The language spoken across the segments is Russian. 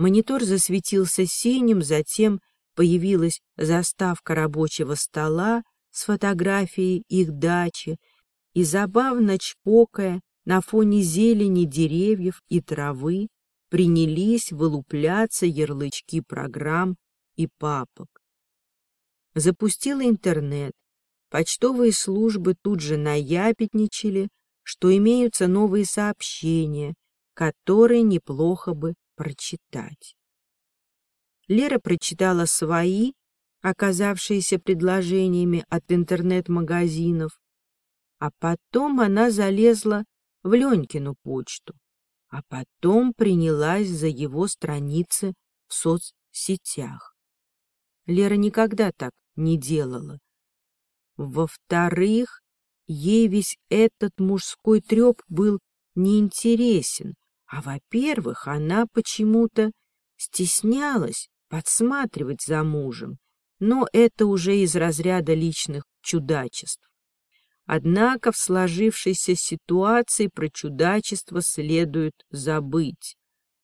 Монитор засветился синим, затем появилась заставка рабочего стола с фотографией их дачи, и забавно чпокая на фоне зелени деревьев и травы принялись вылупляться ярлычки программ и папок. Запустила интернет, почтовые службы тут же наябедничали, что имеются новые сообщения, которые неплохо бы прочитать. Лера прочитала свои, оказавшиеся предложениями от интернет-магазинов, а потом она залезла в Ленькину почту, а потом принялась за его страницы в соцсетях. Лера никогда так не делала. Во-вторых, ей весь этот мужской треп был неинтересен, а во-первых, она почему-то стеснялась подсматривать за мужем, но это уже из разряда личных чудачеств. Однако в сложившейся ситуации про чудачество следует забыть.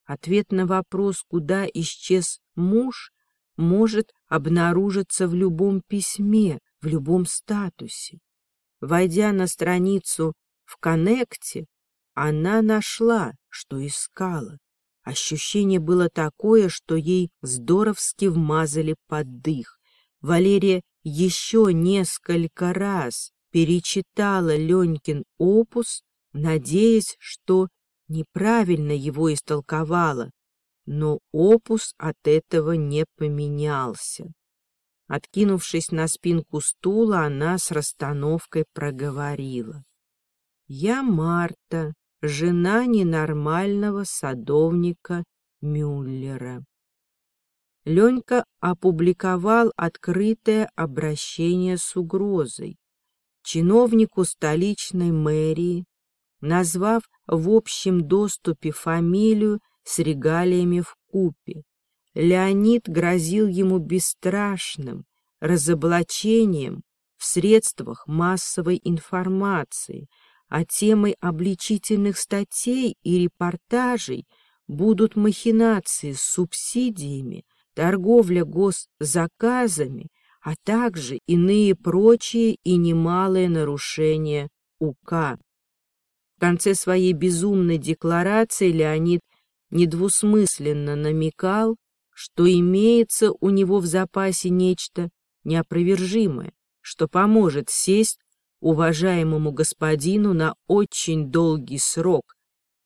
Ответ на вопрос, куда исчез муж, может обнаружиться в любом письме, в любом статусе. Войдя на страницу в коннекте, она нашла, что искала. Ощущение было такое, что ей здоровски вмазали под дых. Валерия еще несколько раз перечитала Ленькин опус, надеясь, что неправильно его истолковала, но опус от этого не поменялся. Откинувшись на спинку стула, она с расстановкой проговорила. «Я Марта, жена ненормального садовника Мюллера. Ленька опубликовал открытое обращение с угрозой чиновнику столичной мэрии, назвав в общем доступе фамилию с регалиями в купе. Леонид грозил ему бесстрашным разоблачением в средствах массовой информации – а темой обличительных статей и репортажей будут махинации с субсидиями, торговля госзаказами, а также иные прочие и немалые нарушения УК. В конце своей безумной декларации Леонид недвусмысленно намекал, что имеется у него в запасе нечто неопровержимое, что поможет сесть уважаемому господину на очень долгий срок,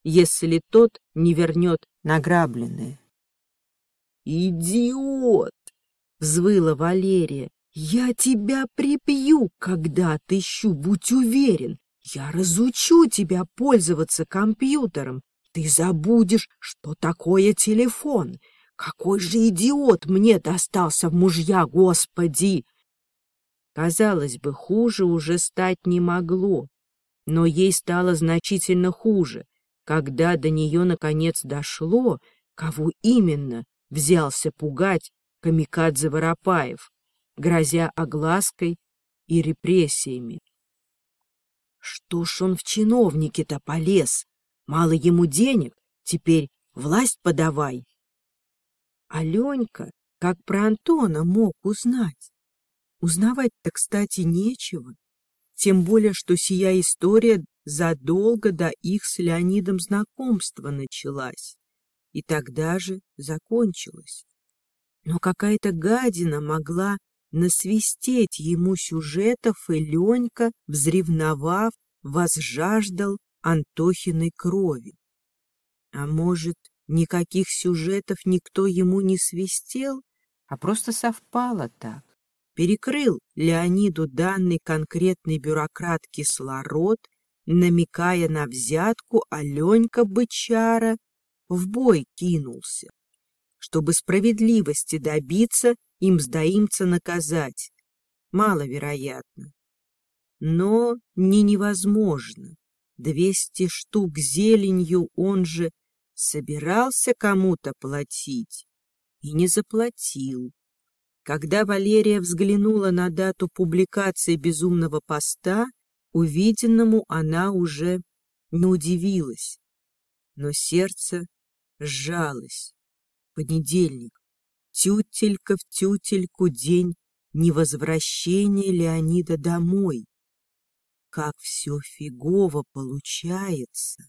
если тот не вернет награбленное. «Идиот!» — взвыла Валерия. «Я тебя прибью, когда отыщу, будь уверен. Я разучу тебя пользоваться компьютером. Ты забудешь, что такое телефон. Какой же идиот мне достался в мужья, господи!» Казалось бы, хуже уже стать не могло, но ей стало значительно хуже, когда до нее наконец дошло, кого именно взялся пугать Камикадзе Воропаев, грозя оглаской и репрессиями. Что ж он в чиновнике-то полез? Мало ему денег, теперь власть подавай. Аленька, как про Антона, мог узнать. Узнавать-то, кстати, нечего. Тем более, что сия история задолго до их с Леонидом знакомства началась. И тогда же закончилась. Но какая-то гадина могла насвистеть ему сюжетов, и Ленька, взревновав, возжаждал Антохиной крови. А может, никаких сюжетов никто ему не свистел, а просто совпало так перекрыл Леониду данный конкретный бюрократ кислород, намекая на взятку, Аленька бычара в бой кинулся. Чтобы справедливости добиться, им сдаимца наказать. Маловероятно. Но не невозможно. Двести штук зеленью он же собирался кому-то платить и не заплатил. Когда Валерия взглянула на дату публикации безумного поста, увиденному она уже не удивилась, но сердце сжалось. понедельник. Тютелька в тютельку день невозвращения Леонида домой. Как все фигово получается.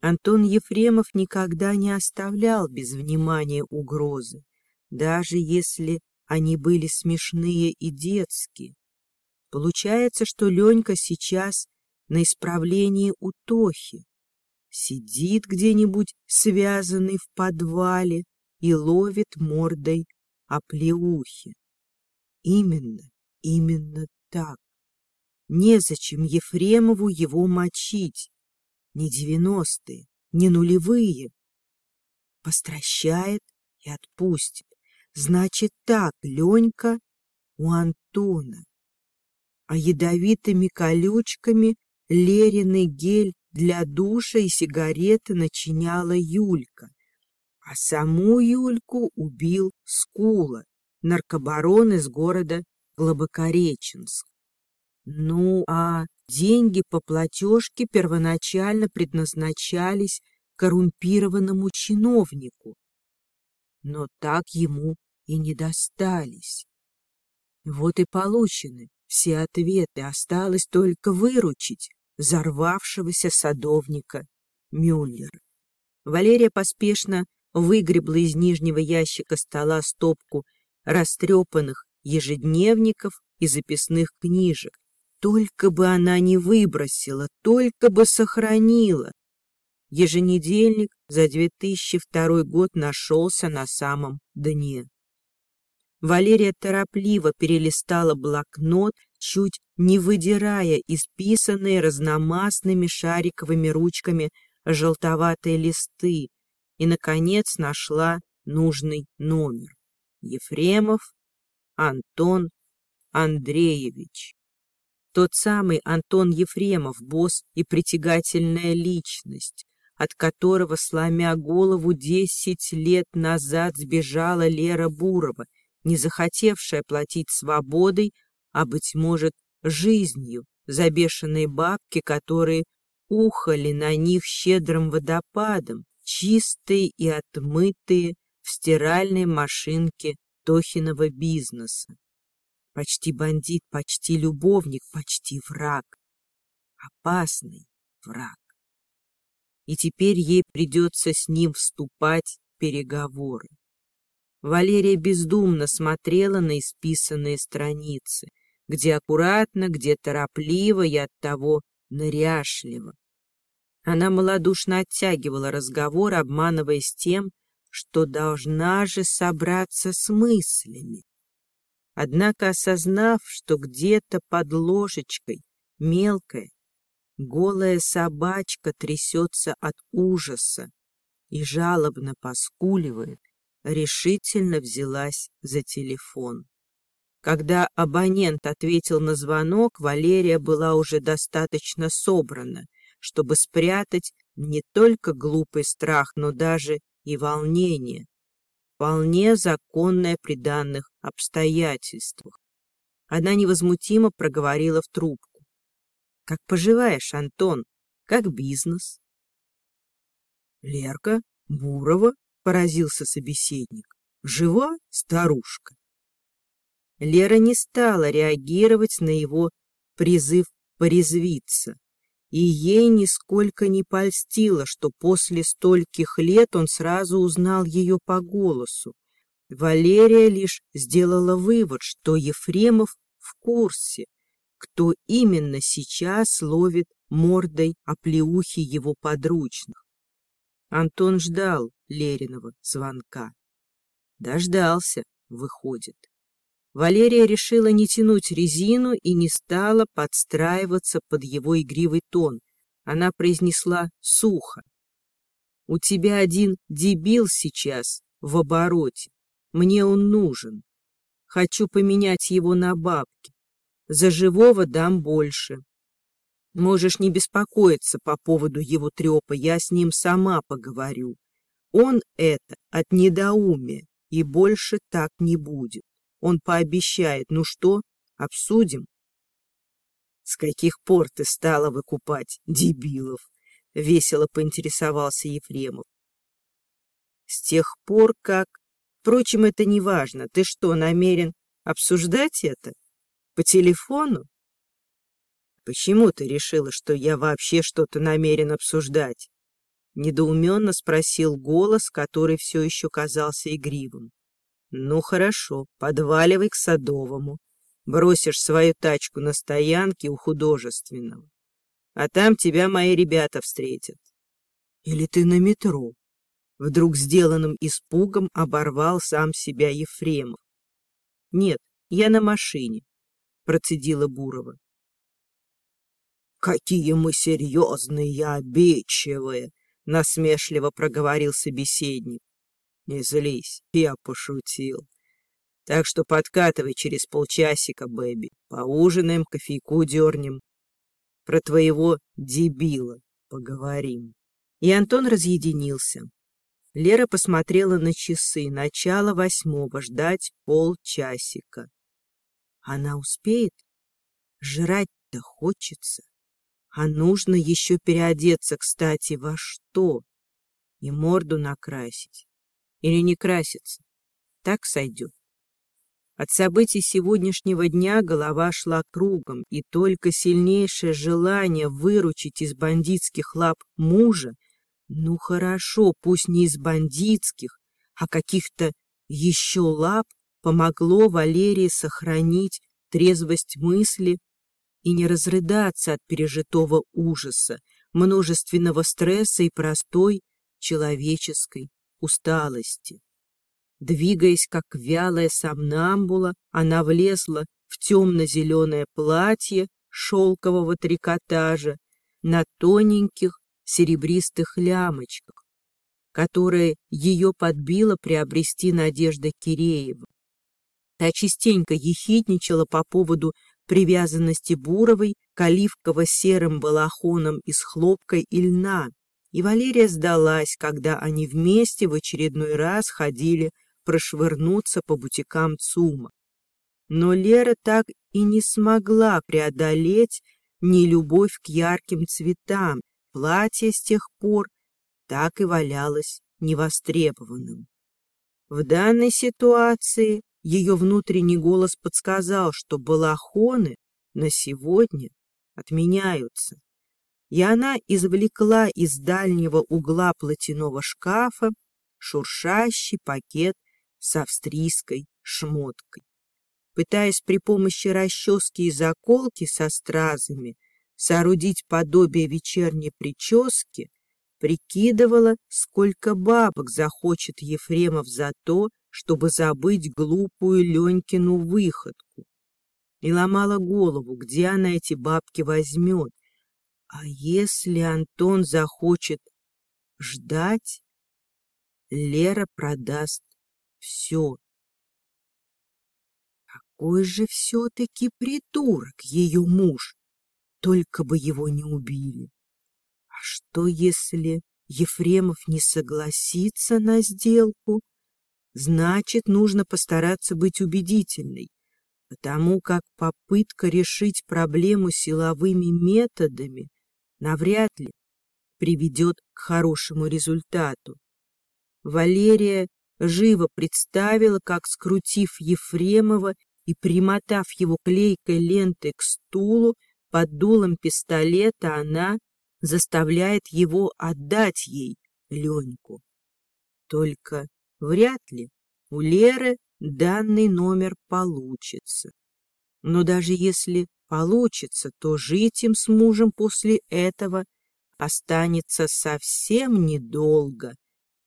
Антон Ефремов никогда не оставлял без внимания угрозы, даже если они были смешные и детские. Получается, что Ленька сейчас на исправлении у Тохи. Сидит где-нибудь связанный в подвале и ловит мордой оплеухи. Именно, именно так. Незачем Ефремову его мочить. Не девяностые, не нулевые. Постращает и отпустит. Значит так, Ленька у Антона. А ядовитыми колючками Лериный гель для душа и сигареты начиняла Юлька. А саму Юльку убил Скула, наркобарон из города Глобокореченск. Ну, а деньги по платежке первоначально предназначались коррумпированному чиновнику, но так ему и не достались. Вот и получены все ответы, осталось только выручить взорвавшегося садовника Мюллера. Валерия поспешно выгребла из нижнего ящика стола стопку растрепанных ежедневников и записных книжек. Только бы она не выбросила, только бы сохранила. Еженедельник за 2002 год нашелся на самом дне. Валерия торопливо перелистала блокнот, чуть не выдирая исписанные разномастными шариковыми ручками желтоватые листы, и, наконец, нашла нужный номер. Ефремов Антон Андреевич. Тот самый Антон Ефремов, босс и притягательная личность, от которого, сломя голову, десять лет назад сбежала Лера Бурова, не захотевшая платить свободой, а, быть может, жизнью за бешеные бабки, которые ухали на них щедрым водопадом, чистые и отмытые в стиральной машинке Тохиного бизнеса. Почти бандит, почти любовник, почти враг. Опасный враг. И теперь ей придется с ним вступать в переговоры. Валерия бездумно смотрела на исписанные страницы, где аккуратно, где торопливо и оттого ныряшливо. Она малодушно оттягивала разговор, обманываясь тем, что должна же собраться с мыслями. Однако, осознав, что где-то под ложечкой мелкая, голая собачка трясется от ужаса и жалобно поскуливает, решительно взялась за телефон. Когда абонент ответил на звонок, Валерия была уже достаточно собрана, чтобы спрятать не только глупый страх, но даже и волнение, вполне законное при данных обстоятельствах. Она невозмутимо проговорила в трубку. — Как поживаешь, Антон? Как бизнес? — Лерка, Бурова, — поразился собеседник. — Жива старушка? Лера не стала реагировать на его призыв порезвиться и ей нисколько не польстило, что после стольких лет он сразу узнал ее по голосу. Валерия лишь сделала вывод, что Ефремов в курсе, кто именно сейчас ловит мордой оплеухи его подручных. Антон ждал Лериного звонка. Дождался, выходит. Валерия решила не тянуть резину и не стала подстраиваться под его игривый тон. Она произнесла сухо. «У тебя один дебил сейчас в обороте. Мне он нужен. Хочу поменять его на бабки. За живого дам больше. Можешь не беспокоиться по поводу его трепа, я с ним сама поговорю. Он это от недоумия, и больше так не будет. Он пообещает. Ну что, обсудим? С каких пор ты стала выкупать дебилов? Весело поинтересовался Ефремов. С тех пор, как... Впрочем, это не важно. Ты что, намерен обсуждать это? По телефону? Почему ты решила, что я вообще что-то намерен обсуждать? Недоуменно спросил голос, который все еще казался игривым. Ну хорошо, подваливай к Садовому. Бросишь свою тачку на стоянке у художественного. А там тебя мои ребята встретят. Или ты на метро? Вдруг сделанным испугом оборвал сам себя Ефремов. Нет, я на машине, процедила Бурова. «Какие мы серьезные и обидчивые!» — насмешливо проговорил собеседник. «Не злись, я пошутил. Так что подкатывай через полчасика, Бэби. Поужинаем, кофейку дернем. Про твоего дебила поговорим». И Антон разъединился. Лера посмотрела на часы. Начало восьмого. Ждать полчасика. Она успеет? Жрать-то хочется. А нужно еще переодеться, кстати, во что? И морду накрасить. Или не краситься. Так сойдет. От событий сегодняшнего дня голова шла кругом, и только сильнейшее желание выручить из бандитских лап мужа, ну хорошо, пусть не из бандитских, а каких-то еще лап, помогло Валерии сохранить трезвость мысли и не разрыдаться от пережитого ужаса, множественного стресса и простой человеческой усталости. Двигаясь, как вялая сомнамбула, она влезла в темно-зеленое платье шелкового трикотажа на тоненьких серебристых лямочках, которое ее подбило приобрести Надежда Киреева. Та частенько ехидничала по поводу привязанности Буровой к оливково-серым балахоном из хлопка и льна, и Валерия сдалась, когда они вместе в очередной раз ходили прошвырнуться по бутикам ЦУМа. Но Лера так и не смогла преодолеть нелюбовь к ярким цветам, платье с тех пор так и валялось невостребованным. В данной ситуации ее внутренний голос подсказал, что балахоны на сегодня отменяются. И она извлекла из дальнего угла платяного шкафа шуршащий пакет с австрийской шмоткой. Пытаясь при помощи расчески и заколки со стразами соорудить подобие вечерней прически, прикидывала, сколько бабок захочет Ефремов за то, чтобы забыть глупую Ленькину выходку. И ломала голову, где она эти бабки возьмет. А если Антон захочет ждать, Лера продаст все. Какой же все-таки придурок ее муж, только бы его не убили. А что, если Ефремов не согласится на сделку? Значит, нужно постараться быть убедительной, потому как попытка решить проблему силовыми методами навряд ли приведет к хорошему результату. Валерия живо представила, как, скрутив Ефремова и примотав его клейкой лентой к стулу, под дулом пистолета она заставляет его отдать ей Леньку. Только Вряд ли у Леры данный номер получится. Но даже если получится, то жить им с мужем после этого останется совсем недолго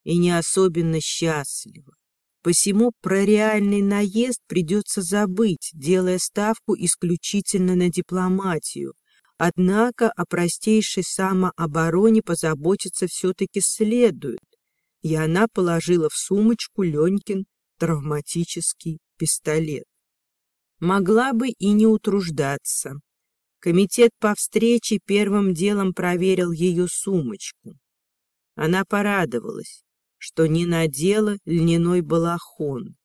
и не особенно счастливо. Посему про реальный наезд придется забыть, делая ставку исключительно на дипломатию. Однако о простейшей самообороне позаботиться все-таки следует и она положила в сумочку Ленькин травматический пистолет. Могла бы и не утруждаться. Комитет по встрече первым делом проверил ее сумочку. Она порадовалась, что не надела льняной балахон.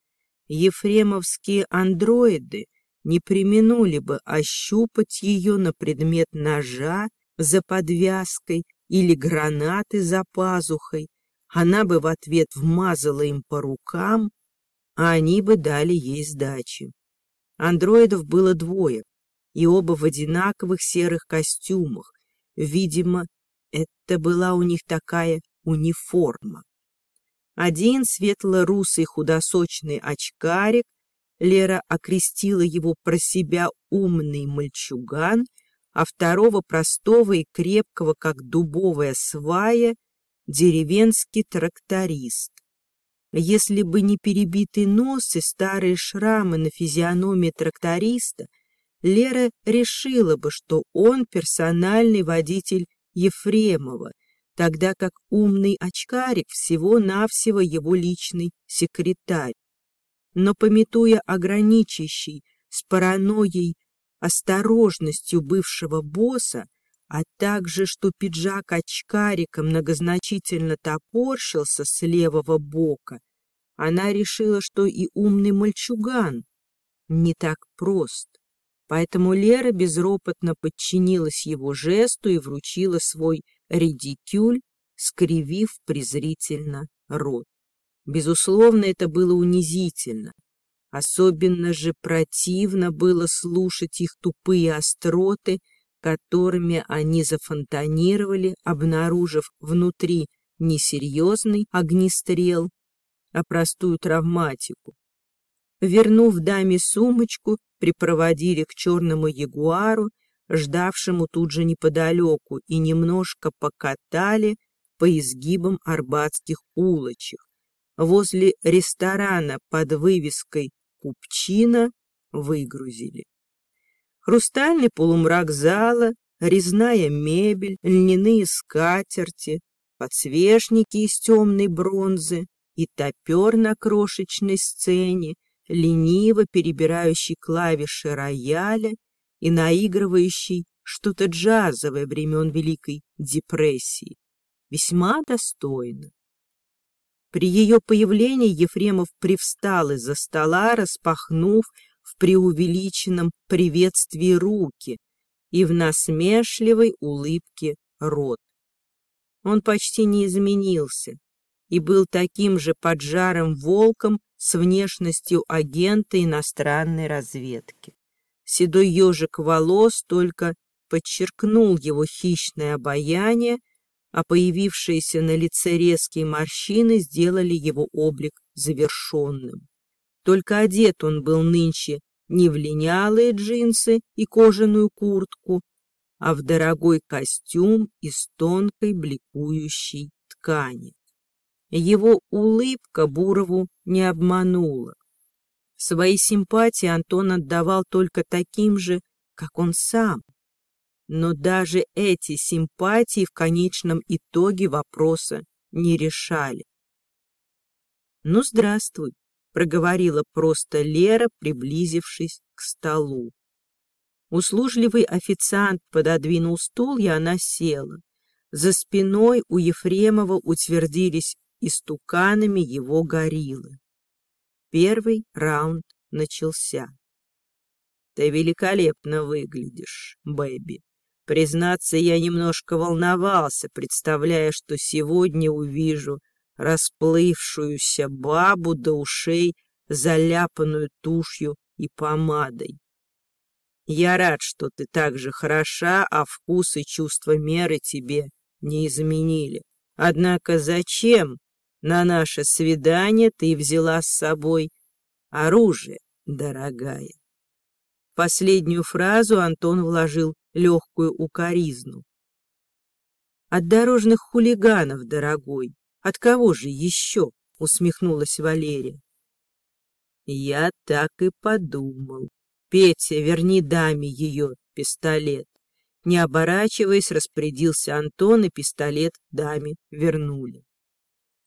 Ефремовские андроиды не применули бы ощупать ее на предмет ножа за подвязкой или гранаты за пазухой, она бы в ответ вмазала им по рукам, а они бы дали ей сдачи. Андроидов было двое, и оба в одинаковых серых костюмах. Видимо, это была у них такая униформа. Один светло-русый худосочный очкарик, Лера окрестила его про себя умный мальчуган, а второго простого и крепкого, как дубовая свая, деревенский тракторист. Если бы не перебитый нос и старые шрамы на физиономии тракториста, Лера решила бы, что он персональный водитель Ефремова, тогда как умный очкарик всего-навсего его личный секретарь. Но, пометуя ограничащий с паранойей осторожностью бывшего босса, а также, что пиджак очкарика многозначительно топорщился с левого бока, она решила, что и умный мальчуган не так прост. Поэтому Лера безропотно подчинилась его жесту и вручила свой редикюль, скривив презрительно рот. Безусловно, это было унизительно. Особенно же противно было слушать их тупые остроты, которыми они зафонтанировали, обнаружив внутри не серьезный огнестрел, а простую травматику. Вернув даме сумочку, припроводили к черному ягуару, ждавшему тут же неподалеку, и немножко покатали по изгибам арбатских улочек. Возле ресторана под вывеской «Купчина» выгрузили. Хрустальный полумрак зала, резная мебель, льняные скатерти, подсвечники из темной бронзы и топер на крошечной сцене, лениво перебирающий клавиши рояля и наигрывающий что-то джазовое времен Великой депрессии. Весьма достойно. При ее появлении Ефремов привстал из-за стола, распахнув в преувеличенном приветствии руки и в насмешливой улыбке рот. Он почти не изменился и был таким же поджарым волком с внешностью агента иностранной разведки. Седой ежик волос только подчеркнул его хищное обаяние, а появившиеся на лице резкие морщины сделали его облик завершенным. Только одет он был нынче не в линялые джинсы и кожаную куртку, а в дорогой костюм из тонкой бликующей ткани. Его улыбка Бурову не обманула. Свои симпатии Антон отдавал только таким же, как он сам. Но даже эти симпатии в конечном итоге вопроса не решали. «Ну, здравствуй», — проговорила просто Лера, приблизившись к столу. Услужливый официант пододвинул стул, и она села. За спиной у Ефремова утвердились истуканами его гориллы. Первый раунд начался. «Ты великолепно выглядишь, Бэби. Признаться, я немножко волновался, представляя, что сегодня увижу расплывшуюся бабу до ушей, заляпанную тушью и помадой. Я рад, что ты так же хороша, а вкус и чувство меры тебе не изменили. Однако зачем на наше свидание ты взяла с собой оружие, дорогая. Последнюю фразу Антон вложил легкую укоризну. От дорожных хулиганов, дорогой. От кого же еще? Усмехнулась Валерия. Я так и подумал. Петя, верни даме ее пистолет. Не оборачиваясь, распорядился Антон, и пистолет даме вернули.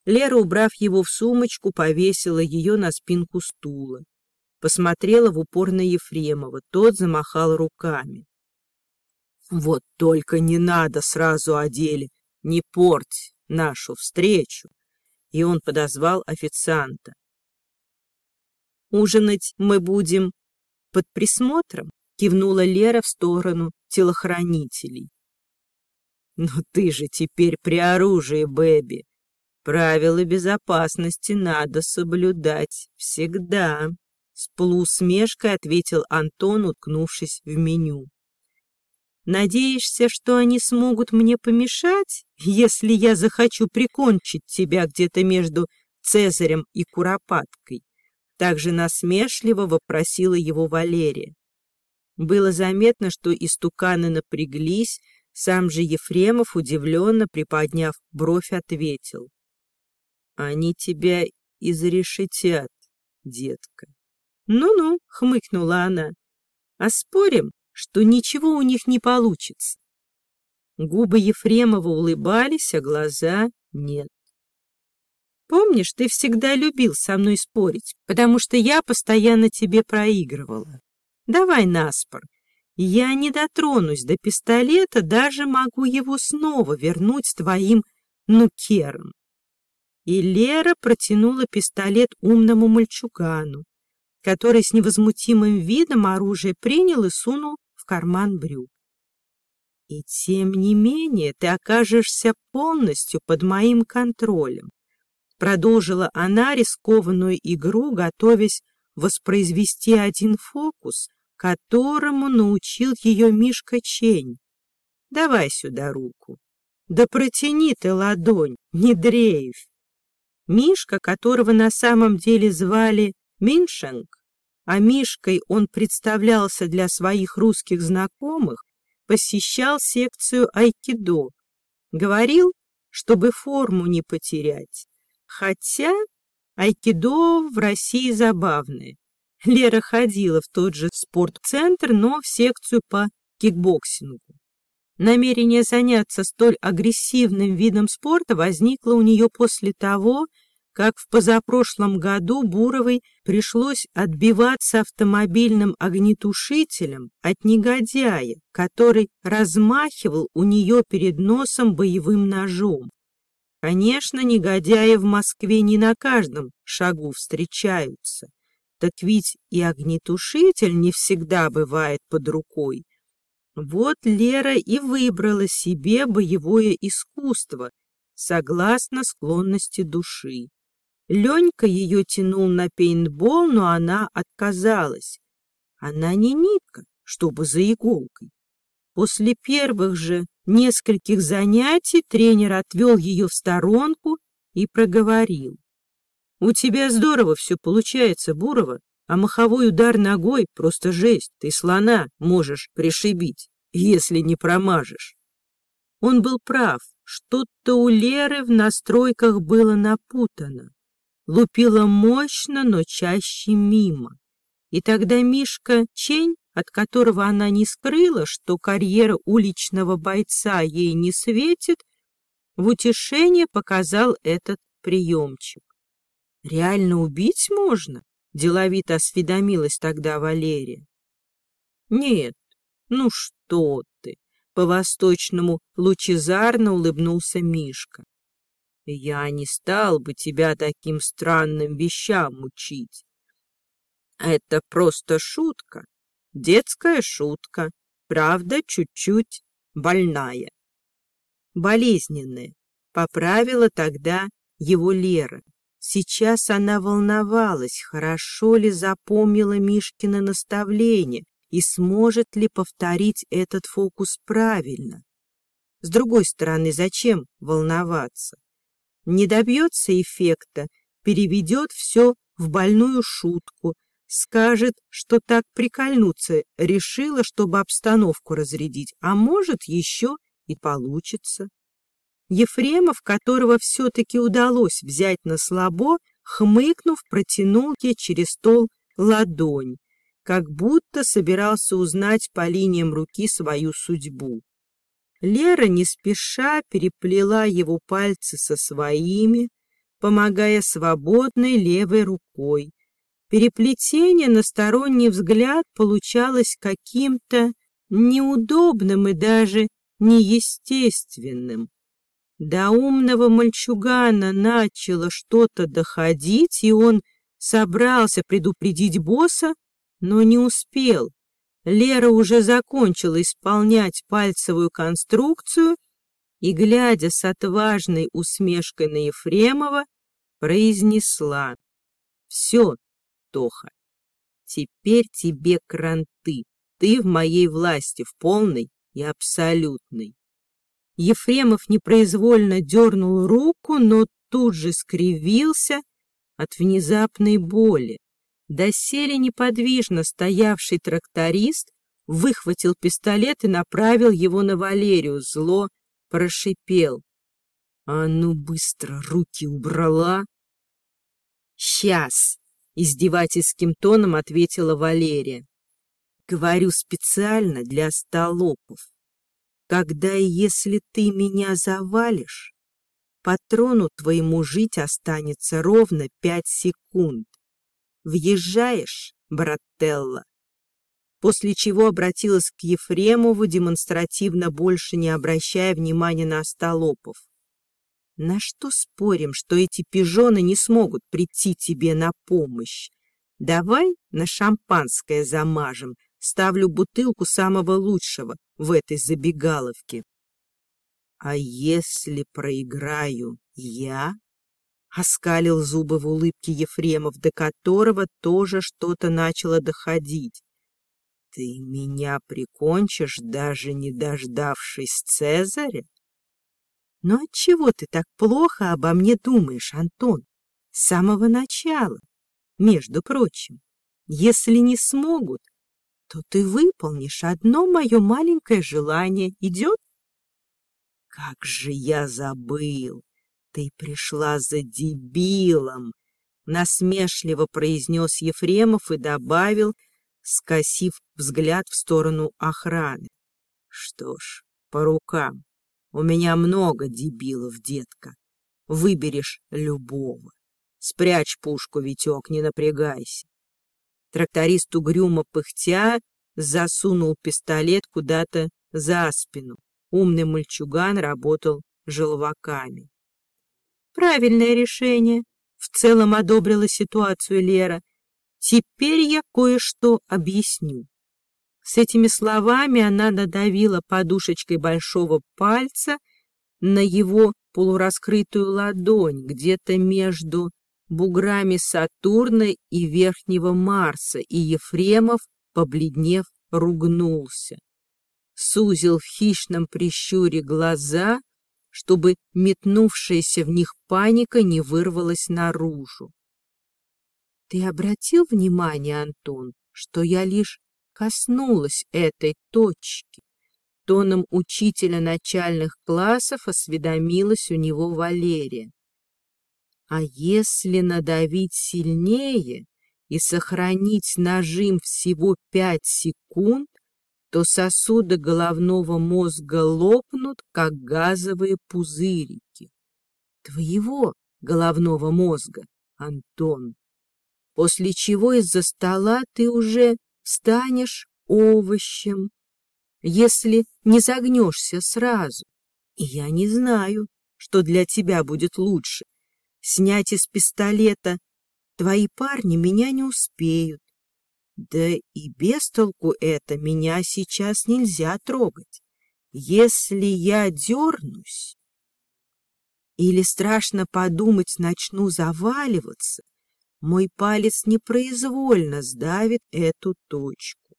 Лера, убрав его в сумочку, повесила ее на спинку стула. Посмотрела в упор на Ефремова. Тот замахал руками. «Вот только не надо сразу о деле, не порть нашу встречу!» И он подозвал официанта. «Ужинать мы будем под присмотром?» кивнула Лера в сторону телохранителей. «Но ты же теперь при оружии, Бэби!» Правила безопасности надо соблюдать всегда. С полуусмешкой ответил Антон, уткнувшись в меню. Надеешься, что они смогут мне помешать, если я захочу прикончить тебя где-то между Цезарем и Куропаткой? Также насмешливо вопросила его Валерия. Было заметно, что истуканы напряглись, сам же Ефремов, удивленно приподняв бровь, ответил. «Они тебя изрешетят, детка». «Ну-ну», — хмыкнула она, — «а спорим, что ничего у них не получится». Губы Ефремова улыбались, а глаза нет. «Помнишь, ты всегда любил со мной спорить, потому что я постоянно тебе проигрывала. Давай наспор. Я не дотронусь до пистолета, даже могу его снова вернуть твоим нукером». И Лера протянула пистолет умному мальчугану, который с невозмутимым видом оружие принял и сунул в карман брюк. И тем не менее ты окажешься полностью под моим контролем. Продолжила она рискованную игру, готовясь воспроизвести один фокус, которому научил ее Мишка Чень. Давай сюда руку. Да протяни ты ладонь, не дрейф. Мишка, которого на самом деле звали Миншенг, а Мишкой он представлялся для своих русских знакомых, посещал секцию айкидо. Говорил, чтобы форму не потерять. Хотя айкидо в России забавное. Лера ходила в тот же спортцентр, но в секцию по кикбоксингу. Намерение заняться столь агрессивным видом спорта возникло у нее после того, как в позапрошлом году Буровой пришлось отбиваться автомобильным огнетушителем от негодяя, который размахивал у нее перед носом боевым ножом. Конечно, негодяи в Москве не на каждом шагу встречаются, так ведь и огнетушитель не всегда бывает под рукой. Вот Лера и выбрала себе боевое искусство, согласно склонности души. Ленька ее тянул на пейнтбол, но она отказалась. Она не нитка, чтобы за иголкой. После первых же нескольких занятий тренер отвел ее в сторонку и проговорил. «У тебя здорово все получается, Бурова, а маховой удар ногой — просто жесть. Ты слона можешь пришибить, если не промажешь». Он был прав, что-то у Леры в настройках было напутано лупила мощно, но чаще мимо. И тогда Мишка Чень, от которого она не скрыла, что карьера уличного бойца ей не светит, в утешение показал этот приемчик. «Реально убить можно?» — деловито осведомилась тогда Валерия. «Нет, ну что ты!» — по-восточному лучезарно улыбнулся Мишка. Я не стал бы тебя таким странным вещам учить. Это просто шутка, детская шутка, правда, чуть-чуть больная. Болезненная, поправила тогда его Лера. Сейчас она волновалась, хорошо ли запомнила Мишкина наставление и сможет ли повторить этот фокус правильно. С другой стороны, зачем волноваться? Не добьется эффекта, переведет все в больную шутку, скажет, что так прикольнуться решила, чтобы обстановку разрядить, а может, еще и получится. Ефремов, которого все-таки удалось взять на слабо, хмыкнув, протянул ей через стол ладонь, как будто собирался узнать по линиям руки свою судьбу. Лера не спеша переплела его пальцы со своими, помогая свободной левой рукой. Переплетение на сторонний взгляд получалось каким-то неудобным и даже неестественным. До умного мальчугана начало что-то доходить, и он собрался предупредить босса, но не успел. Лера уже закончила исполнять пальцевую конструкцию и, глядя с отважной усмешкой на Ефремова, произнесла «Все, Тоха, теперь тебе кранты, ты в моей власти, в полной и абсолютной». Ефремов непроизвольно дернул руку, но тут же скривился от внезапной боли. Доселе неподвижно стоявший тракторист выхватил пистолет и направил его на Валерию, зло прошипел. «А ну быстро руки убрала!» «Сейчас!» — издевательским тоном ответила Валерия. «Говорю специально для столопов. Когда и если ты меня завалишь, патрону твоему жить останется ровно пять секунд. Въезжаешь, брателла?» После чего обратилась к Ефремову, демонстративно больше не обращая внимания на остолопов. «На что спорим, что эти пижоны не смогут прийти тебе на помощь? Давай на шампанское замажем, ставлю бутылку самого лучшего в этой забегаловке». «А если проиграю я?» Оскалил зубы в улыбке Ефремов, до которого тоже что-то начало доходить. «Ты меня прикончишь, даже не дождавшись Цезаря?» «Но отчего ты так плохо обо мне думаешь, Антон? С самого начала, между прочим. Если не смогут, то ты выполнишь одно мое маленькое желание. Идет?» «Как же я забыл! Ты пришла за дебилом!» Насмешливо произнес Ефремов и добавил, скосив взгляд в сторону охраны. Что ж, по рукам. У меня много дебилов, детка. Выберешь любого. Спрячь пушку, Витек, не напрягайся. Тракторист угрюмо пыхтя засунул пистолет куда-то за спину. Умный мальчуган работал желваками. Правильное решение. В целом одобрила ситуацию Лера. Теперь я кое-что объясню. С этими словами она надавила подушечкой большого пальца на его полураскрытую ладонь где-то между буграми Сатурна и Верхнего Марса, и Ефремов, побледнев, ругнулся. Сузил в хищном прищуре глаза, чтобы метнувшаяся в них паника не вырвалась наружу. Ты обратил внимание, Антон, что я лишь коснулась этой точки? Тоном учителя начальных классов осведомилась у него Валерия. А если надавить сильнее и сохранить нажим всего пять секунд, то сосуды головного мозга лопнут, как газовые пузырики. Твоего головного мозга, Антон после чего из-за стола ты уже станешь овощем, если не загнешься сразу. И я не знаю, что для тебя будет лучше. Снять из пистолета твои парни меня не успеют. Да и без толку это меня сейчас нельзя трогать. Если я дернусь или страшно подумать начну заваливаться, мой палец непроизвольно сдавит эту точку.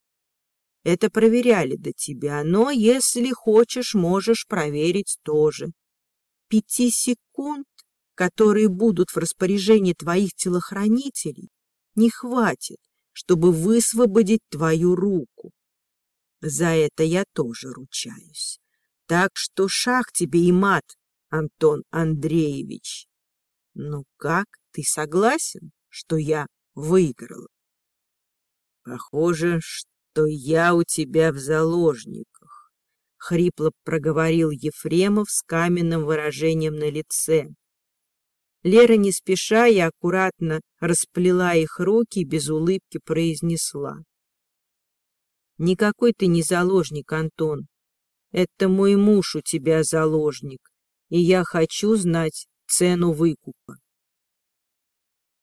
Это проверяли до тебя, но если хочешь, можешь проверить тоже. Пяти секунд, которые будут в распоряжении твоих телохранителей, не хватит, чтобы высвободить твою руку. За это я тоже ручаюсь. Так что шаг тебе и мат, Антон Андреевич. Ну как, ты согласен? что я выиграла. Похоже, что я у тебя в заложниках, — хрипло проговорил Ефремов с каменным выражением на лице. Лера не спеша и аккуратно расплела их руки и без улыбки произнесла. «Никакой ты не заложник, Антон. Это мой муж у тебя заложник, и я хочу знать цену выкупа».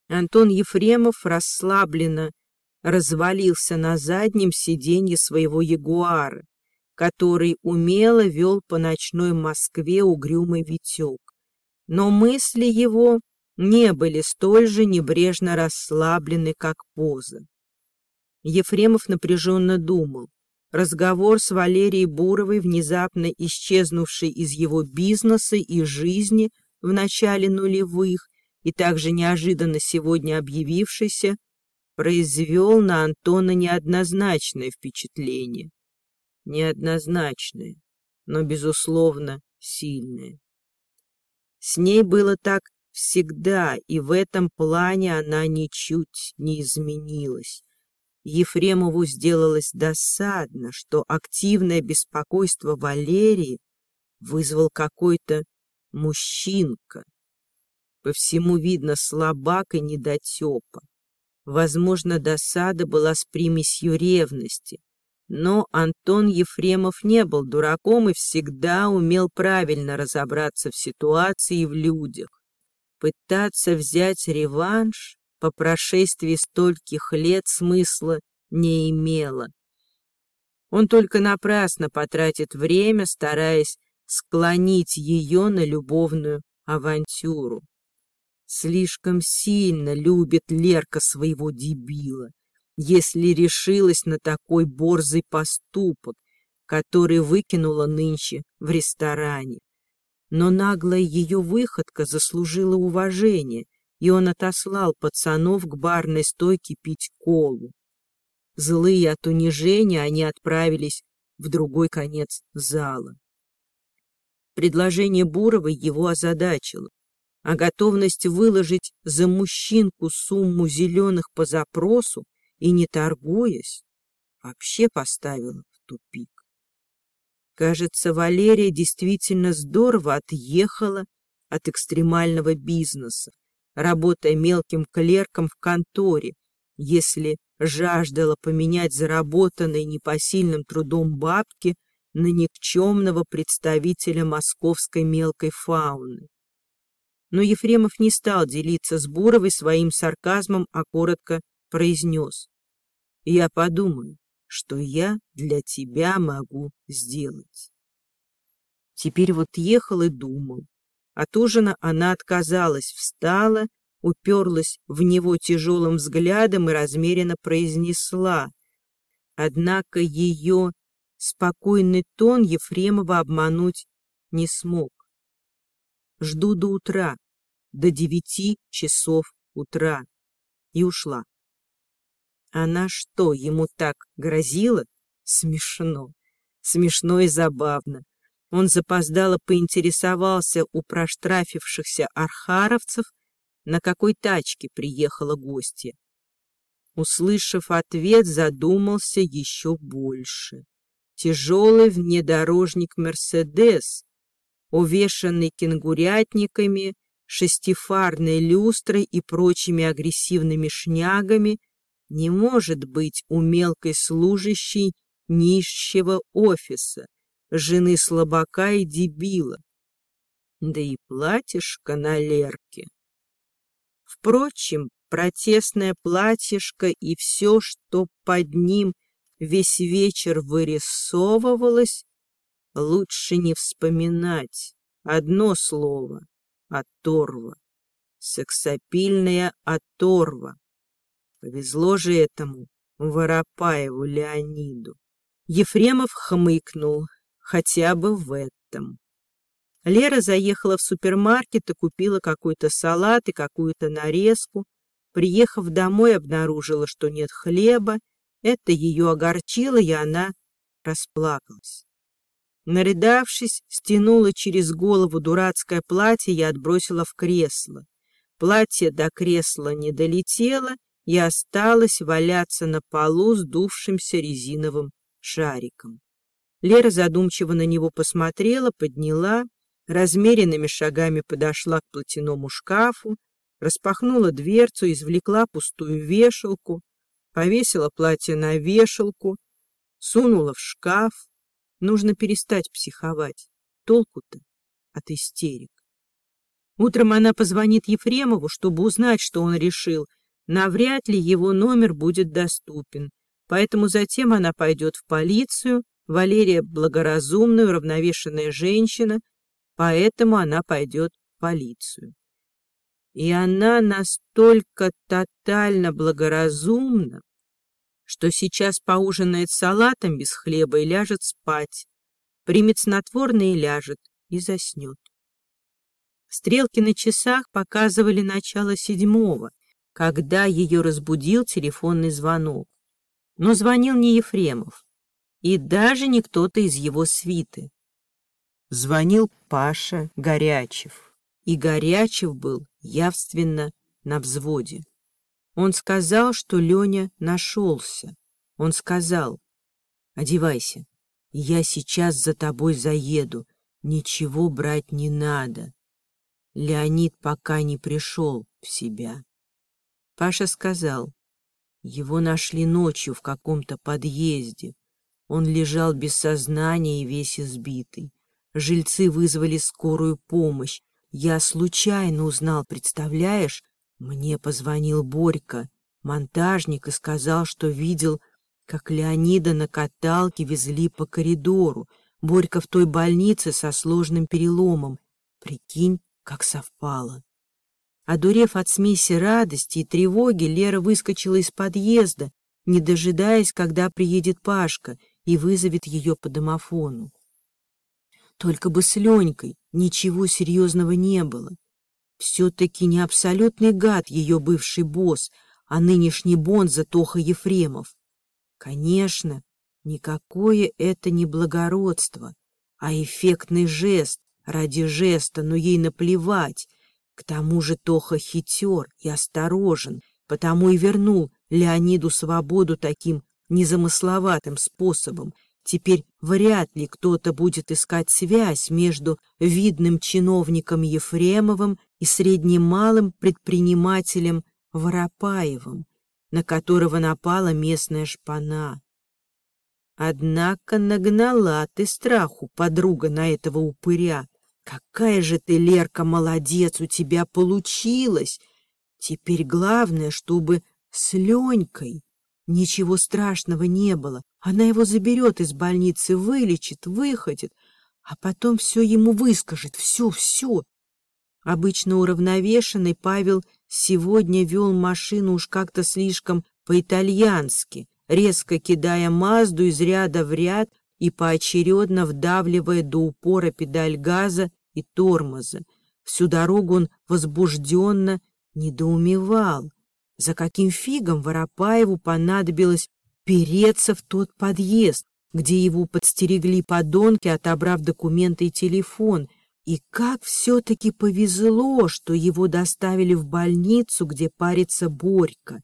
Антон Ефремов расслабленно развалился на заднем сиденье своего ягуара, который умело вел по ночной Москве угрюмый Витек. Но мысли его не были столь же небрежно расслаблены, как поза. Ефремов напряженно думал. Разговор с Валерией Буровой, внезапно исчезнувшей из его бизнеса и жизни в начале нулевых и также неожиданно сегодня объявившийся, произвел на Антона неоднозначное впечатление. Неоднозначное, но, безусловно, сильное. С ней было так всегда, и в этом плане она ничуть не изменилась. Ефремову сделалось досадно, что активное беспокойство Валерии вызвал какой-то мужчинка. По всему видно слабак и недотепа. Возможно, досада была с примесью ревности, но Антон Ефремов не был дураком и всегда умел правильно разобраться в ситуации и в людях. Пытаться взять реванш по прошествии стольких лет смысла не имело. Он только напрасно потратит время, стараясь склонить ее на любовную авантюру. Слишком сильно любит Лерка своего дебила, если решилась на такой борзый поступок, который выкинула нынче в ресторане. Но наглая ее выходка заслужила уважение, и он отослал пацанов к барной стойке пить колу. Злые от унижения, они отправились в другой конец зала. Предложение Буровой его озадачило, а готовность выложить за мужчинку сумму зеленых по запросу и не торгуясь, вообще поставила в тупик. Кажется, Валерия действительно здорово отъехала от экстремального бизнеса, работая мелким клерком в конторе, если жаждала поменять заработанные непосильным трудом бабки на никчемного представителя московской мелкой фауны. Но Ефремов не стал делиться с Буровой своим сарказмом, а коротко произнес. «Я подумаю, что я для тебя могу сделать». Теперь вот ехал и думал, от ужина она отказалась, встала, уперлась в него тяжелым взглядом и размеренно произнесла. Однако ее спокойный тон Ефремова обмануть не смог. Жду до утра, до девяти часов утра. И ушла. Она что, ему так грозила? Смешно. Смешно и забавно. Он запоздало поинтересовался у проштрафившихся архаровцев, на какой тачке приехала гостья. Услышав ответ, задумался еще больше. Тяжелый внедорожник «Мерседес», увешанный кенгурятниками, шестифарной люстрой и прочими агрессивными шнягами, не может быть у мелкой служащей нищего офиса, жены слабака и дебила. Да и платьишко на Лерке. Впрочем, протестное платьишко и все, что под ним весь вечер вырисовывалось, лучше не вспоминать. Одно слово — оторва. Сексапильная оторва. Повезло же этому Воропаеву Леониду. Ефремов хмыкнул, хотя бы в этом. Лера заехала в супермаркет и купила какой-то салат и какую-то нарезку. Приехав домой, обнаружила, что нет хлеба. Это ее огорчило, и она расплакалась. Нарядавшись, стянула через голову дурацкое платье и отбросила в кресло. Платье до кресла не долетело и осталось валяться на полу сдувшимся резиновым шариком. Лера задумчиво на него посмотрела, подняла, размеренными шагами подошла к платяному шкафу, распахнула дверцу, извлекла пустую вешалку, повесила платье на вешалку, сунула в шкаф. Нужно перестать психовать. Толку-то от истерик. Утром она позвонит Ефремову, чтобы узнать, что он решил. Навряд ли его номер будет доступен, поэтому затем она пойдет в полицию, Валерия благоразумная, уравновешенная женщина, поэтому она пойдет в полицию. И она настолько тотально благоразумна, что сейчас поужинает салатом без хлеба и ляжет спать, примет снотворное и ляжет, и заснет. Стрелки на часах показывали начало седьмого, когда ее разбудил телефонный звонок. Но звонил не Ефремов, и даже не кто-то из его свиты. Звонил Паша Горячев, и Горячев был явственно на взводе. Он сказал, что Леня нашелся. Он сказал, «Одевайся, я сейчас за тобой заеду, ничего брать не надо. Леонид пока не пришел в себя. Паша сказал, его нашли ночью в каком-то подъезде. Он лежал без сознания и весь избитый. Жильцы вызвали скорую помощь. Я случайно узнал, представляешь? Мне позвонил Борька, монтажник, и сказал, что видел, как Леонида на каталке везли по коридору. Борька в той больнице со сложным переломом. Прикинь, как совпало. Одурев от смеси радости и тревоги, Лера выскочила из подъезда, не дожидаясь, когда приедет Пашка и вызовет ее по домофону. Только бы с Ленькой ничего серьезного не было. Все-таки не абсолютный гад ее бывший босс, а нынешний бонза Тоха Ефремов. Конечно, никакое это не благородство, а эффектный жест, ради жеста, но ей наплевать. К тому же Тоха хитер и осторожен, потому и вернул Леониду свободу таким незамысловатым способом. Теперь вряд ли кто-то будет искать связь между видным чиновником Ефремовым и средним малым предпринимателем Воропаевым, на которого напала местная шпана. Однако нагнала ты страху подруга на этого упыря. Какая же ты, Лерка, молодец, у тебя получилось. Теперь главное, чтобы с Ленькой ничего страшного не было. Она его заберет из больницы, вылечит, выходит, а потом все ему выскажет, все-все. Обычно уравновешенный Павел сегодня вел машину уж как-то слишком по-итальянски, резко кидая Мазду из ряда в ряд и поочередно вдавливая до упора педаль газа и тормоза. Всю дорогу он возбужденно недоумевал, за каким фигом Воропаеву понадобилось переться в тот подъезд, где его подстерегли подонки, отобрав документы и телефон, и как все-таки повезло, что его доставили в больницу, где парится Борька.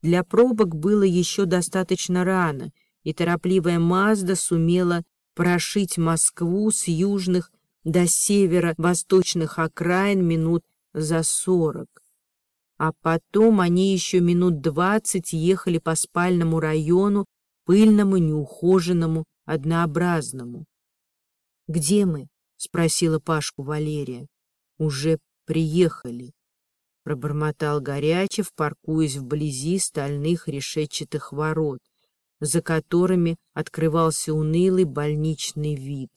Для пробок было еще достаточно рано, и торопливая Мазда сумела прошить Москву с южных до северо-восточных окраин минут за сорок. А потом они еще минут двадцать ехали по спальному району, пыльному, неухоженному, однообразному. «Где мы?» — спросила Пашку Валерия. «Уже приехали» пробормотал Горячев, паркуясь вблизи стальных решетчатых ворот, за которыми открывался унылый больничный вид.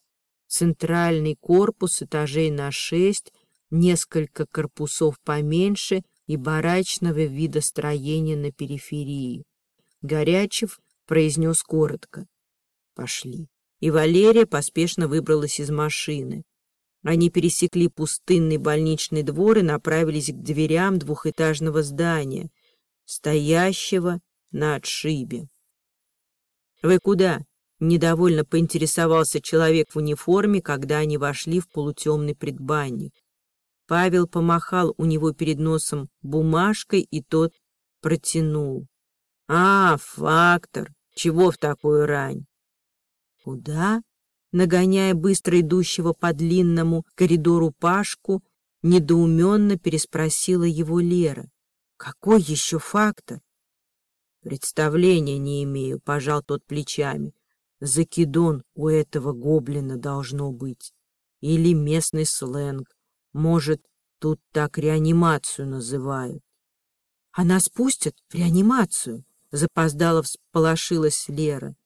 Центральный корпус этажей на шесть, несколько корпусов поменьше и барачного вида строения на периферии. Горячев произнес коротко. «Пошли». И Валерия поспешно выбралась из машины. Они пересекли пустынный больничный двор и направились к дверям двухэтажного здания, стоящего на отшибе. «Вы куда?» — недовольно поинтересовался человек в униформе, когда они вошли в полутемный предбанник. Павел помахал у него перед носом бумажкой, и тот протянул. «А, фактор! Чего в такую рань?» «Куда?» нагоняя быстро идущего по длинному коридору Пашку, недоуменно переспросила его Лера. «Какой еще фактор?» «Представления не имею», — пожал тот плечами. «Закидон у этого гоблина должно быть. Или местный сленг. Может, тут так реанимацию называют». «А нас пустят в реанимацию?» — запоздало всполошилась Лера.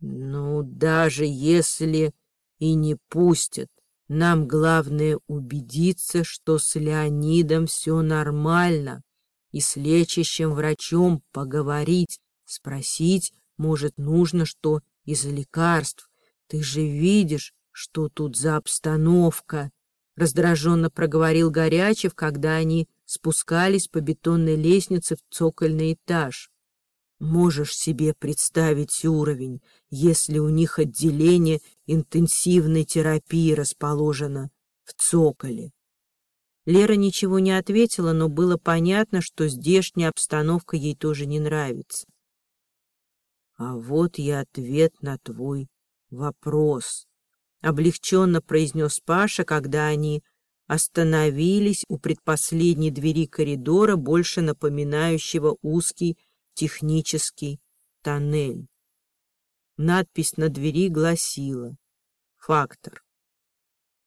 Ну, даже если и не пустят, нам главное убедиться, что с Леонидом все нормально, и с лечащим врачом поговорить, спросить, может, нужно что из лекарств. Ты же видишь, что тут за обстановка, — раздраженно проговорил Горячев, когда они спускались по бетонной лестнице в цокольный этаж. Можешь себе представить уровень, если у них отделение интенсивной терапии расположено в цоколе. Лера ничего не ответила, но было понятно, что здешняя обстановка ей тоже не нравится. А вот и ответ на твой вопрос, облегченно произнес Паша, когда они остановились у предпоследней двери коридора, больше напоминающего узкий технический тоннель. Надпись на двери гласила «Фактор».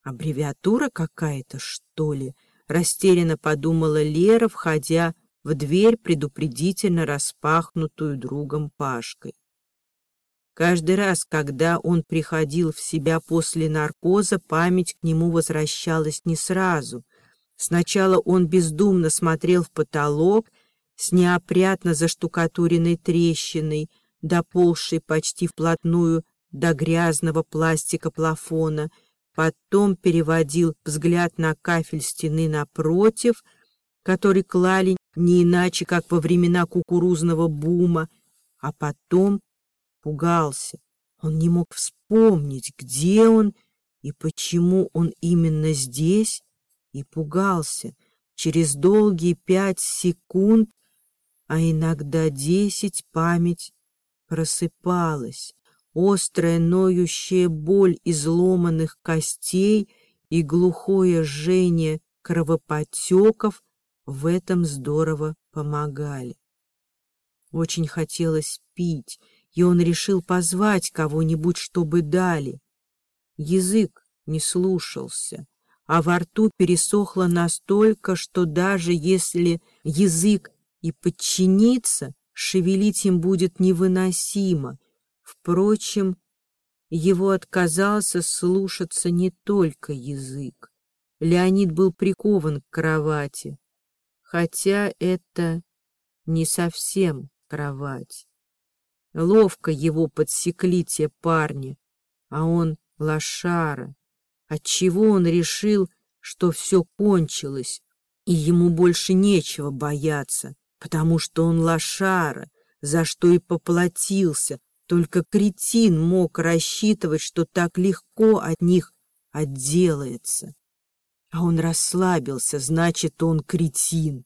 «Аббревиатура какая-то, что ли?» — растерянно подумала Лера, входя в дверь, предупредительно распахнутую другом Пашкой. Каждый раз, когда он приходил в себя после наркоза, память к нему возвращалась не сразу. Сначала он бездумно смотрел в потолок с неопрятно заштукатуренной трещиной, доползшей почти вплотную до грязного пластика плафона, потом переводил взгляд на кафель стены напротив, который клали не иначе, как во времена кукурузного бума, а потом пугался. Он не мог вспомнить, где он и почему он именно здесь, и пугался. Через долгие пять секунд а иногда десять память просыпалась, острая ноющая боль изломанных костей и глухое жжение кровоподтеков в этом здорово помогали. Очень хотелось пить, и он решил позвать кого-нибудь, чтобы дали. Язык не слушался, а во рту пересохло настолько, что даже если язык и подчиниться, шевелить им будет невыносимо. Впрочем, его отказался слушаться не только язык. Леонид был прикован к кровати, хотя это не совсем кровать. Ловко его подсекли те парни, а он лошара. Отчего он решил, что все кончилось, и ему больше нечего бояться потому что он лошара, за что и поплатился. Только кретин мог рассчитывать, что так легко от них отделается. А он расслабился, значит, он кретин.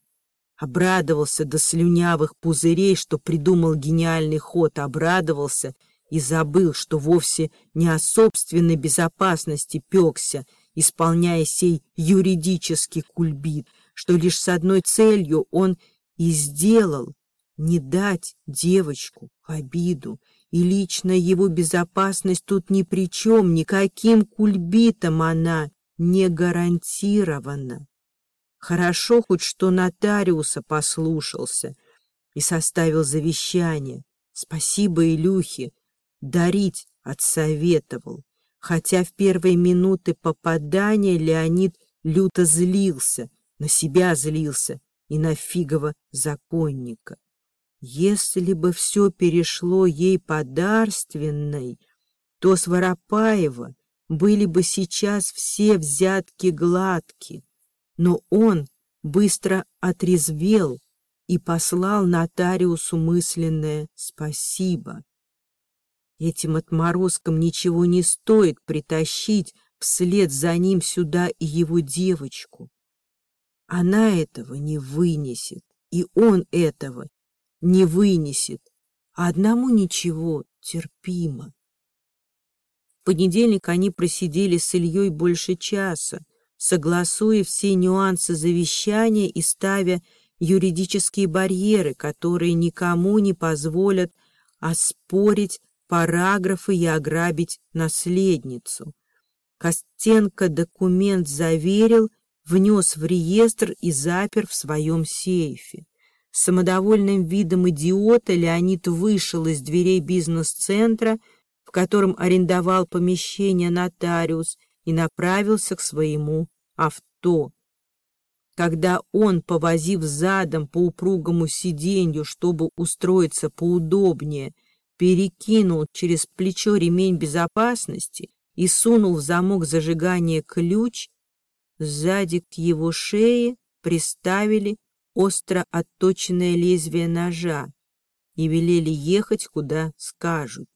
Обрадовался до слюнявых пузырей, что придумал гениальный ход, обрадовался и забыл, что вовсе не о собственной безопасности пекся, исполняя сей юридический кульбит, что лишь с одной целью он и сделал не дать девочку в обиду, и личная его безопасность тут ни при чем, никаким кульбитом она не гарантирована. Хорошо хоть что нотариуса послушался и составил завещание. Спасибо Илюхе, дарить отсоветовал. Хотя в первые минуты попадания Леонид люто злился, на себя злился, и на фигово законника. Если бы все перешло ей подарственной, то с Воропаева были бы сейчас все взятки гладки, но он быстро отрезвел и послал нотариусу мысленное спасибо. Этим отморозкам ничего не стоит притащить вслед за ним сюда и его девочку. Она этого не вынесет, и он этого не вынесет. А одному ничего, терпимо. В понедельник они просидели с Ильей больше часа, согласуя все нюансы завещания и ставя юридические барьеры, которые никому не позволят оспорить параграфы и ограбить наследницу. Костенко документ заверил внес в реестр и запер в своем сейфе. Самодовольным видом идиота Леонид вышел из дверей бизнес-центра котором арендовал помещение нотариус, и направился к своему авто. Когда он, повозив задом по упругому сиденью, чтобы устроиться поудобнее, перекинул через плечо ремень безопасности и сунул в замок зажигания ключ, сзади к его шее приставили остро отточенное лезвие ножа и велели ехать, куда скажут,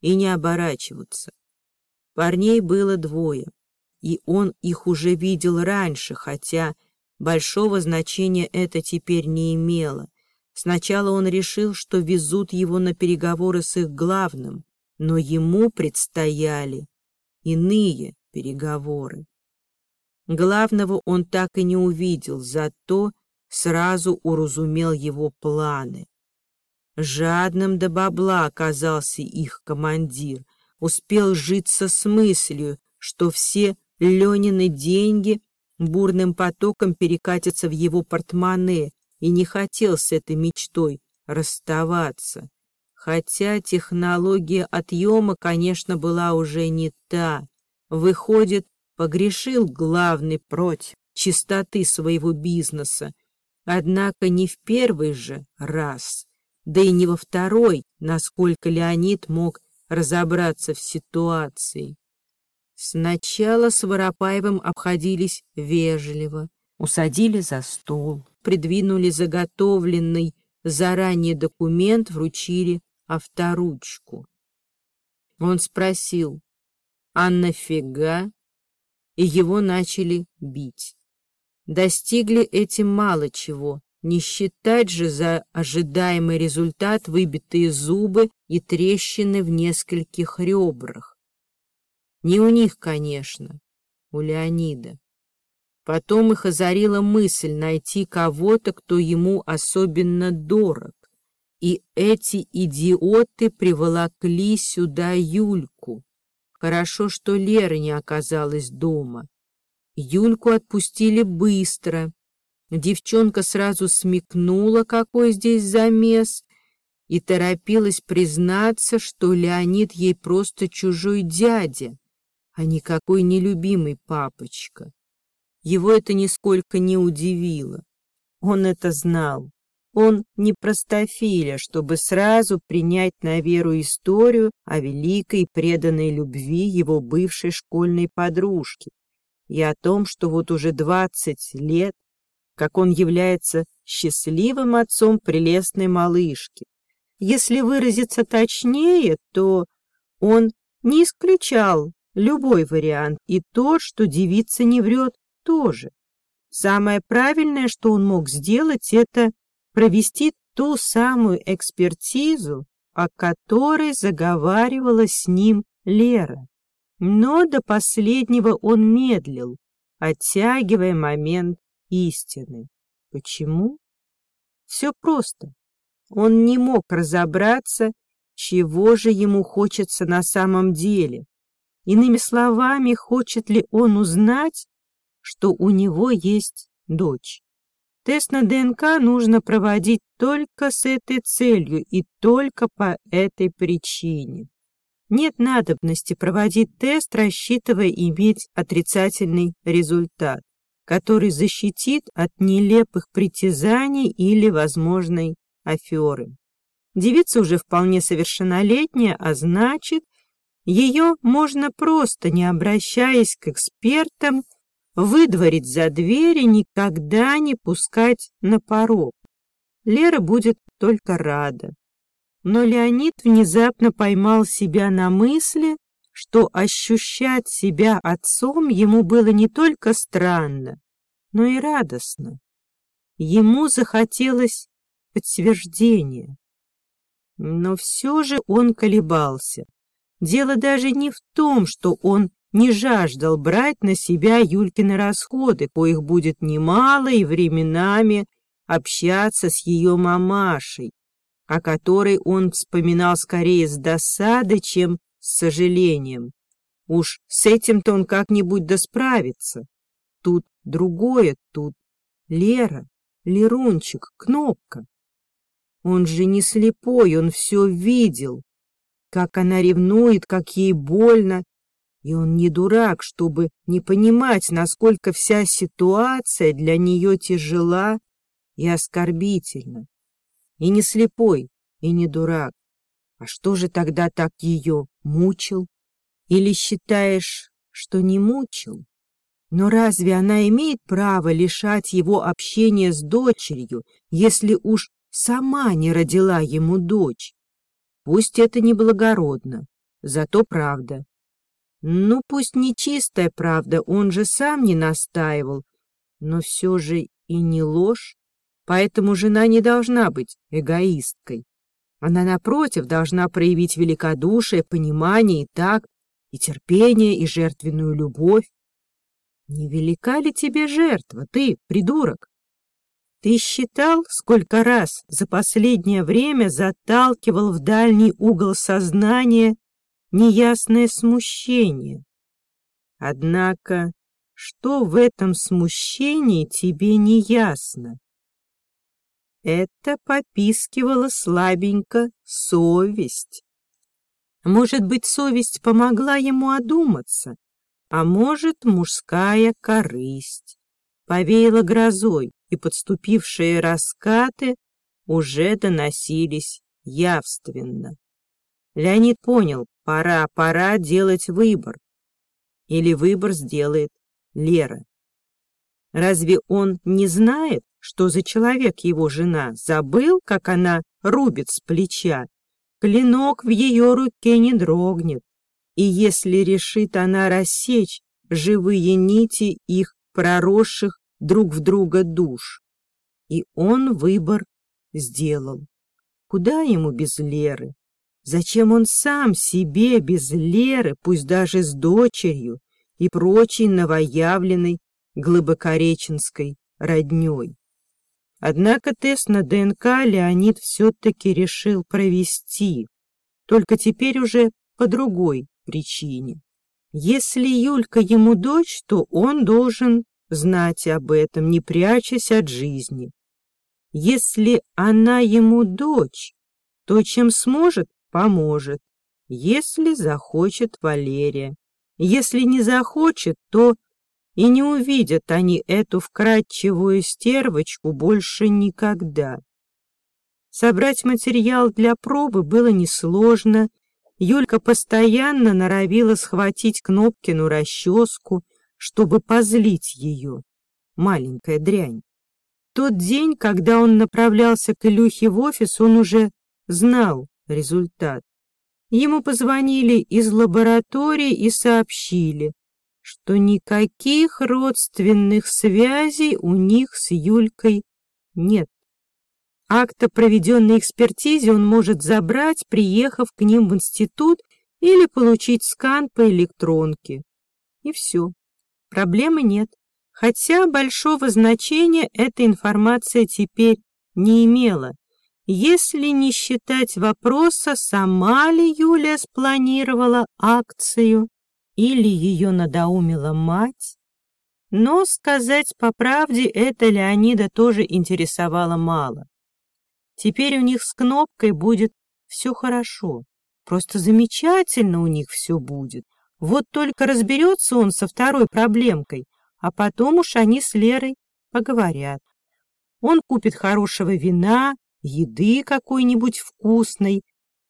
и не оборачиваться. Парней было двое, и он их уже видел раньше, хотя большого значения это теперь не имело. Сначала он решил, что везут его на переговоры с их главным, но ему предстояли иные переговоры. Главного он так и не увидел, зато сразу уразумел его планы. Жадным до бабла оказался их командир, успел житься с мыслью, что все Ленины деньги бурным потоком перекатятся в его портмоне, и не хотел с этой мечтой расставаться. Хотя технология отъема, конечно, была уже не та. Выходит, погрешил главный против чистоты своего бизнеса, однако не в первый же раз, да и не во второй, насколько Леонид мог разобраться в ситуации. Сначала с Воропаевым обходились вежливо, усадили за стол, придвинули заготовленный заранее документ, вручили авторучку. Он спросил, а нафига? И его начали бить. Достигли этим мало чего, не считать же за ожидаемый результат выбитые зубы и трещины в нескольких ребрах. Не у них, конечно, у Леонида. Потом их озарила мысль найти кого-то, кто ему особенно дорог. И эти идиоты приволокли сюда Юльку. Хорошо, что Лера не оказалась дома. Юльку отпустили быстро. Девчонка сразу смекнула, какой здесь замес, и торопилась признаться, что Леонид ей просто чужой дядя, а никакой нелюбимый папочка. Его это нисколько не удивило. Он это знал. Он не простофиля, чтобы сразу принять на веру историю о великой преданной любви его бывшей школьной подружки и о том, что вот уже двадцать лет, как он является счастливым отцом прелестной малышки. Если выразиться точнее, то он не исключал любой вариант, и тот, что девица не врет, тоже. Самое правильное, что он мог сделать, это провести ту самую экспертизу, о которой заговаривала с ним Лера. Но до последнего он медлил, оттягивая момент истины. Почему? Все просто. Он не мог разобраться, чего же ему хочется на самом деле. Иными словами, хочет ли он узнать, что у него есть дочь. Тест на ДНК нужно проводить только с этой целью и только по этой причине. Нет надобности проводить тест, рассчитывая иметь отрицательный результат, который защитит от нелепых притязаний или возможной аферы. Девица уже вполне совершеннолетняя, а значит, ее можно просто, не обращаясь к экспертам, выдворить за дверь и никогда не пускать на порог. Лера будет только рада. Но Леонид внезапно поймал себя на мысли, что ощущать себя отцом ему было не только странно, но и радостно. Ему захотелось подтверждения. Но все же он колебался. Дело даже не в том, что он не жаждал брать на себя Юлькины расходы, коих будет немало, и временами общаться с ее мамашей, о которой он вспоминал скорее с досадой, чем с сожалением. Уж с этим-то он как-нибудь да справится. Тут другое, тут Лера, Лерунчик, Кнопка. Он же не слепой, он все видел. как она ревнует, как ей больно. И он не дурак, чтобы не понимать, насколько вся ситуация для нее тяжела и оскорбительна. И не слепой, и не дурак. А что же тогда так ее мучил? Или считаешь, что не мучил? Но разве она имеет право лишать его общения с дочерью, если уж сама не родила ему дочь? Пусть это неблагородно, зато правда. Ну, пусть не чистая правда, он же сам не настаивал, но все же и не ложь, поэтому жена не должна быть эгоисткой. Она, напротив, должна проявить великодушие, понимание и такт, и терпение, и жертвенную любовь. Невелика ли тебе жертва, ты, придурок? Ты считал, сколько раз за последнее время заталкивал в дальний угол сознания неясное смущение? Однако, что в этом смущении тебе не ясно? Это попискивала слабенько совесть. Может быть, совесть помогла ему одуматься, а может, мужская корысть. Повеяла грозой, и подступившие раскаты уже доносились явственно. Леонид понял, пора, пора делать выбор. Или выбор сделает Лера. Разве он не знает, что за человек его жена? Забыл, как она рубит с плеча? Клинок в ее руке не дрогнет. И если решит она рассечь живые нити их проросших друг в друга душ. И он выбор сделал. Куда ему без Леры? Зачем он сам себе без Леры, пусть даже с дочерью и прочей новоявленной глубокореченской родней. Однако тест на ДНК Леонид все-таки решил провести, только теперь уже по другой причине. Если Юлька ему дочь, то он должен знать об этом, не прячась от жизни. Если она ему дочь, то чем сможет, поможет, если захочет Валерия. Если не захочет, то и не увидят они эту вкрадчивую стервочку больше никогда. Собрать материал для пробы было несложно. Юлька постоянно норовила схватить Кнопкину расческу, чтобы позлить ее. Маленькая дрянь. Тот день, когда он направлялся к Илюхе в офис, он уже знал результат. Ему позвонили из лаборатории и сообщили, что никаких родственных связей у них с Юлькой нет. Акт о проведенной экспертизе он может забрать, приехав к ним в институт или получить скан по электронке. И все. Проблемы нет. Хотя большого значения эта информация теперь не имела, если не считать вопроса, сама ли Юля спланировала акцию или ее надоумила мать. Но, сказать по правде, это Леонида тоже интересовало мало. Теперь у них с Кнопкой будет все хорошо, просто замечательно у них все будет. Вот только разберется он со второй проблемкой, а потом уж они с Лерой поговорят. Он купит хорошего вина, еды какой-нибудь вкусной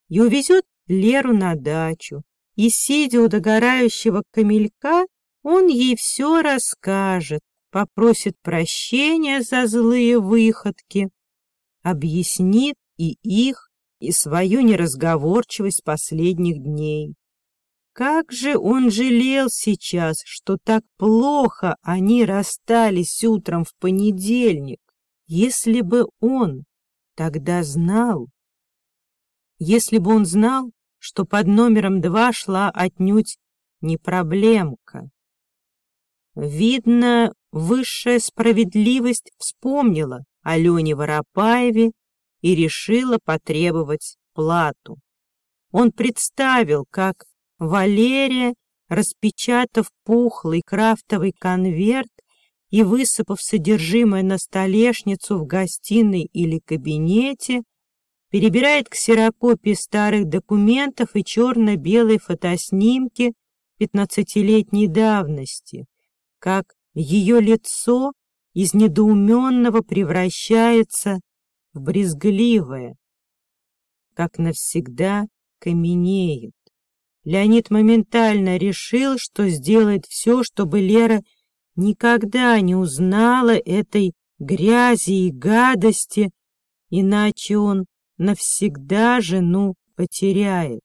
и увезет Леру на дачу, и, сидя у догорающего камелька, он ей все расскажет, попросит прощения за злые выходки, объяснит и их, и свою неразговорчивость последних дней. Как же он жалел сейчас, что так плохо они расстались утром в понедельник. Если бы он тогда знал, если бы он знал, что под номером два шла отнюдь не проблемка. Видно, высшая справедливость вспомнила о Лене Воропаеве и решила потребовать плату. Он представил, как Валерия, распечатав пухлый крафтовый конверт и высыпав содержимое на столешницу в гостиной или кабинете, перебирает ксерокопии старых документов и черно-белые фотоснимки пятнадцатилетней давности, как ее лицо из недоуменного превращается в брезгливое, как навсегда каменеет. Леонид моментально решил, что сделает все, чтобы Лера никогда не узнала этой грязи и гадости, иначе он навсегда жену потеряет.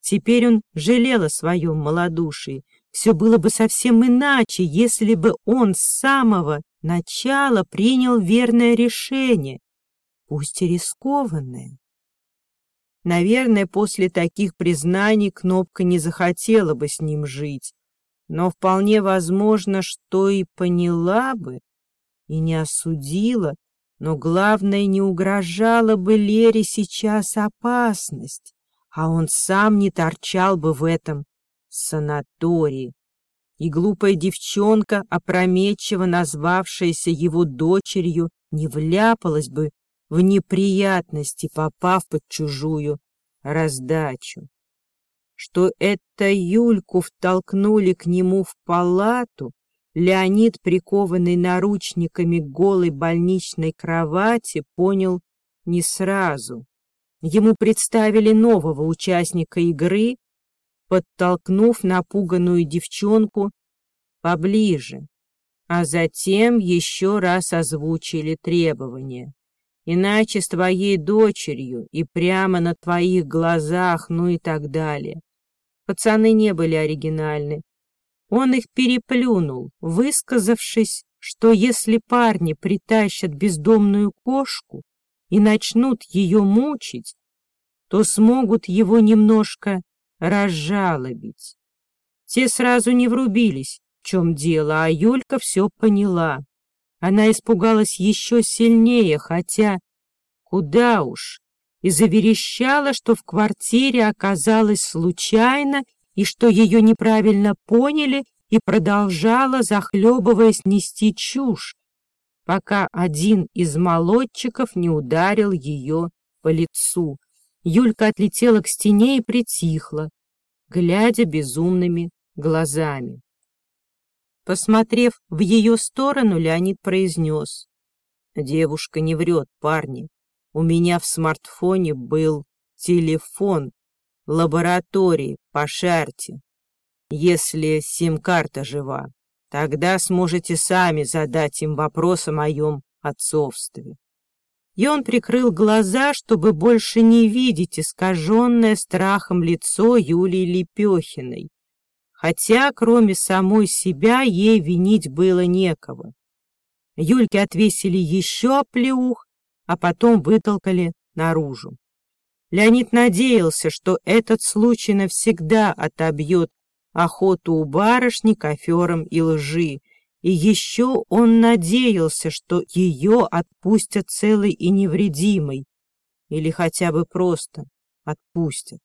Теперь он жалел о своем малодушии. Все было бы совсем иначе, если бы он с самого начала принял верное решение, пусть и рискованное. Наверное, после таких признаний Кнопка не захотела бы с ним жить, но вполне возможно, что и поняла бы, и не осудила, но главное, не угрожала бы Лере сейчас опасность, а он сам не торчал бы в этом санатории. И глупая девчонка, опрометчиво назвавшаяся его дочерью, не вляпалась бы в неприятности, попав под чужую раздачу. Что это Юльку втолкнули к нему в палату, Леонид, прикованный наручниками к голой больничной кровати, понял не сразу. Ему представили нового участника игры, подтолкнув напуганную девчонку поближе, а затем еще раз озвучили требования. Иначе с твоей дочерью и прямо на твоих глазах, ну и так далее. Пацаны не были оригинальны. Он их переплюнул, высказавшись, что если парни притащат бездомную кошку и начнут ее мучить, то смогут его немножко разжалобить. Те сразу не врубились, в чем дело, а Юлька все поняла. Она испугалась еще сильнее, хотя куда уж, и заверещала, что в квартире оказалась случайно и что ее неправильно поняли, и продолжала, захлебываясь, нести чушь, пока один из молодчиков не ударил ее по лицу. Юлька отлетела к стене и притихла, глядя безумными глазами. Посмотрев в ее сторону, Леонид произнес. «Девушка не врет, парни. У меня в смартфоне был телефон лаборатории, пошарьте. Если сим-карта жива, тогда сможете сами задать им вопрос о моем отцовстве. И он прикрыл глаза, чтобы больше не видеть искаженное страхом лицо Юлии Лепехиной, хотя кроме самой себя ей винить было некого. Юльке отвесили еще оплеух, а потом вытолкали наружу. Леонид надеялся, что этот случай навсегда отобьет охоту у барышни к аферам и лжи, и еще он надеялся, что ее отпустят целой и невредимой, или хотя бы просто отпустят.